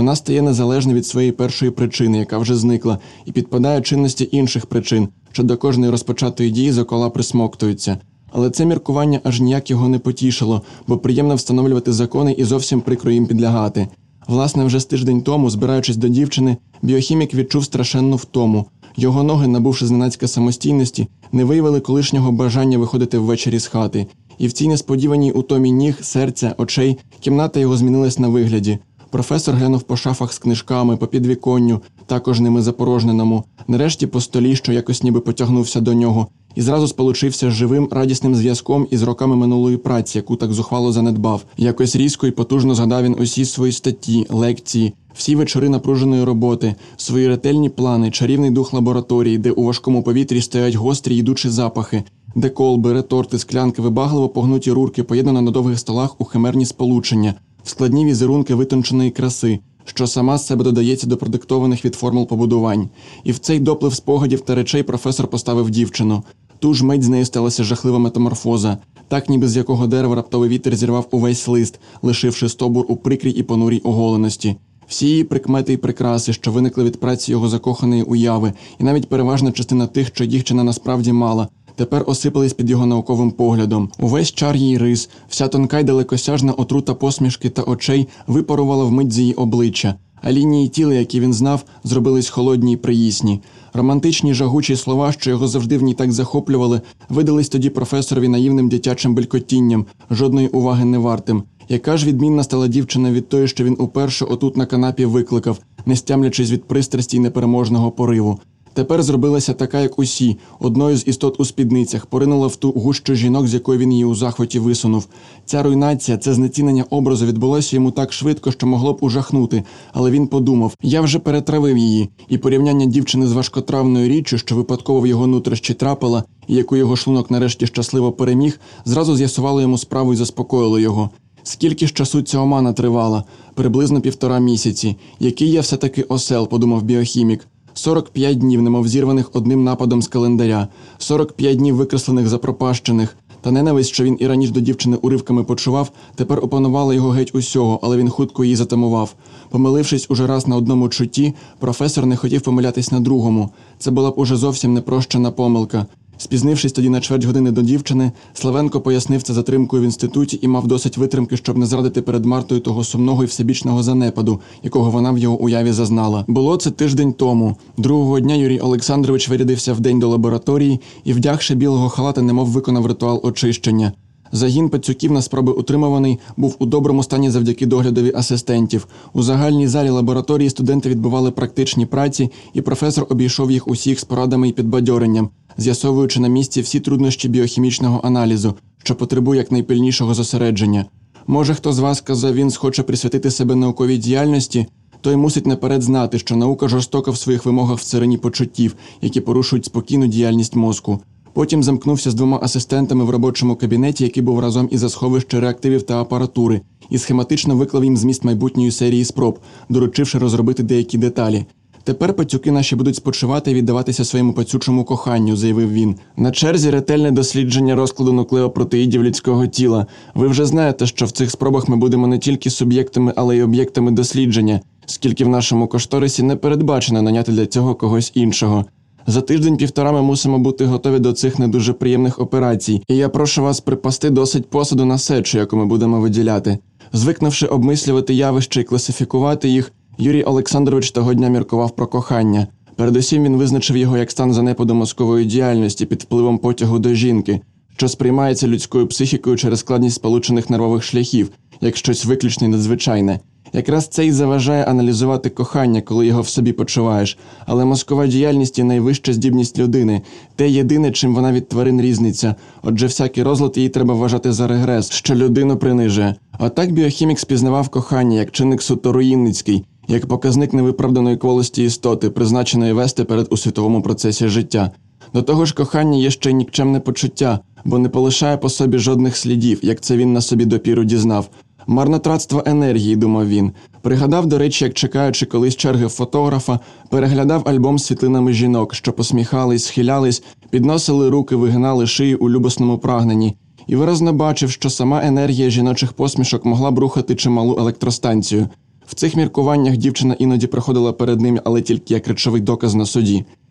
Вона стає незалежна від своєї першої причини, яка вже зникла, і підпадає чинності інших причин, що до кожної розпочатої дії зокола присмоктуються. Але це міркування аж ніяк його не потішило, бо приємно встановлювати закони і зовсім прикро їм підлягати. Власне, вже з тиждень тому, збираючись до дівчини, біохімік відчув страшенну втому. Його ноги, набувши зненацька самостійності, не виявили колишнього бажання виходити ввечері з хати. І в цій несподіваній утомі ніг, серця, очей кімната його змінилась на вигляді. Професор глянув по шафах з книжками, по підвіконню, також ними запорожненому, нарешті по столі, що якось ніби потягнувся до нього, і зразу сполучився з живим радісним зв'язком із роками минулої праці, яку так зухвало занедбав. Якось різко і потужно згадав він усі свої статті, лекції, всі вечори напруженої роботи, свої ретельні плани, чарівний дух лабораторії, де у важкому повітрі стоять гострі йдучі запахи, де колби, реторти, склянки, вибагливо погнуті рурки, поєднано на довгих столах у химерні сполучення, складні візерунки витонченої краси. Що сама з себе додається до продиктованих від формул побудувань, і в цей доплив спогадів та речей професор поставив дівчину. Ту ж мить з нею сталася жахлива метаморфоза, так ніби з якого дерева раптовий вітер зірвав увесь лист, лишивши стобур у прикрій і понурій оголеності. Всі її прикмети й прикраси, що виникли від праці його закоханої уяви, і навіть переважна частина тих, що дівчина насправді мала, тепер осипались під його науковим поглядом. Увесь чар її рис, вся тонка й далекосяжна отрута посмішки та очей випарувала вмить з її обличчя, а лінії тіла, які він знав, зробились холодні й приїсні. Романтичні жагучі слова, що його завжди в ній так захоплювали, видались тоді професорові наївним дитячим белькотінням, жодної уваги не вартим. Яка ж відмінна стала дівчина від тої, що він уперше отут на канапі викликав, не стямлячись від пристрасті й непереможного пориву. Тепер зробилася така, як усі, одною з істот у спідницях, поринула в ту гущу жінок, з якої він її у захваті висунув. Ця руйнація, це знецінення образу відбулося йому так швидко, що могло б ужахнути. Але він подумав: я вже перетравив її, і порівняння дівчини з важкотравною річчю, що випадково в його нутрищі трапила, і яку його шлунок нарешті щасливо переміг, зразу з'ясувало йому справу і заспокоїло його. Скільки ж часу ця омана тривала? Приблизно півтора місяці. Який я все таки осел, подумав біохімік. 45 днів, немов зірваних одним нападом з календаря, 45 днів викреслених запропащених. Та ненависть, що він і раніше до дівчини уривками почував, тепер опанувала його геть усього, але він хутко її затамував. Помилившись уже раз на одному чутті, професор не хотів помилятись на другому. Це була б уже зовсім непрощена помилка. Спізнившись тоді на чверть години до дівчини, Славенко пояснив це затримкою в інституті і мав досить витримки, щоб не зрадити перед Мартою того сумного і всебічного занепаду, якого вона в його уяві зазнала. Було це тиждень тому. Другого дня Юрій Олександрович вирядився в день до лабораторії і, вдягши білого халата, немов виконав ритуал очищення. Загін пацюків на спроби утримуваний був у доброму стані завдяки доглядові асистентів. У загальній залі лабораторії студенти відбували практичні праці, і професор обійшов їх усіх з порадами і підбадьоренням, з'ясовуючи на місці всі труднощі біохімічного аналізу, що потребує якнайпильнішого зосередження. Може, хто з вас казав, він схоче присвятити себе науковій діяльності, той мусить наперед знати, що наука жорстока в своїх вимогах в царині почуттів, які порушують спокійну діяльність мозку. Потім замкнувся з двома асистентами в робочому кабінеті, який був разом із за сховище реактивів та апаратури, і схематично виклав їм зміст майбутньої серії спроб, доручивши розробити деякі деталі. Тепер пацюки наші будуть спочивати і віддаватися своєму пацючому коханню, заявив він. На черзі ретельне дослідження розкладу нуклеопротеїдів людського тіла. Ви вже знаєте, що в цих спробах ми будемо не тільки суб'єктами, але й об'єктами дослідження, скільки в нашому кошторисі не передбачено наняти для цього когось іншого. За тиждень-півтора ми мусимо бути готові до цих не дуже приємних операцій, і я прошу вас припасти досить посуду на сечу, яку ми будемо виділяти. Звикнувши обмислювати явища і класифікувати їх, Юрій Олександрович того дня міркував про кохання. Передусім він визначив його як стан занепаду мозкової діяльності під впливом потягу до жінки, що сприймається людською психікою через складність сполучених нервових шляхів, як щось виключне і надзвичайне. Якраз це й заважає аналізувати кохання, коли його в собі почуваєш, але мозкова діяльність є найвища здібність людини, те єдине, чим вона від тварин різниця. Отже, всякий розлад її треба вважати за регрес, що людину принижує. Отак біохімік спізнавав кохання як чинник суто руїнницький, як показник невиправданої кволості істоти, призначеної вести перед у світовому процесі життя. До того ж, кохання є ще й нікчемне почуття, бо не полишає по собі жодних слідів, як це він на собі допіру дізнав. Марнотратство енергії, думав він. Пригадав, до речі, як чекаючи колись черги фотографа, переглядав альбом з світлинами жінок, що посміхались, схилялись, підносили руки, вигинали шиї у любосному прагненні, і виразно бачив, що сама енергія жіночих посмішок могла б рухати чималу електростанцію. В цих міркуваннях дівчина іноді проходила перед ним, але тільки як речовий доказ на суді.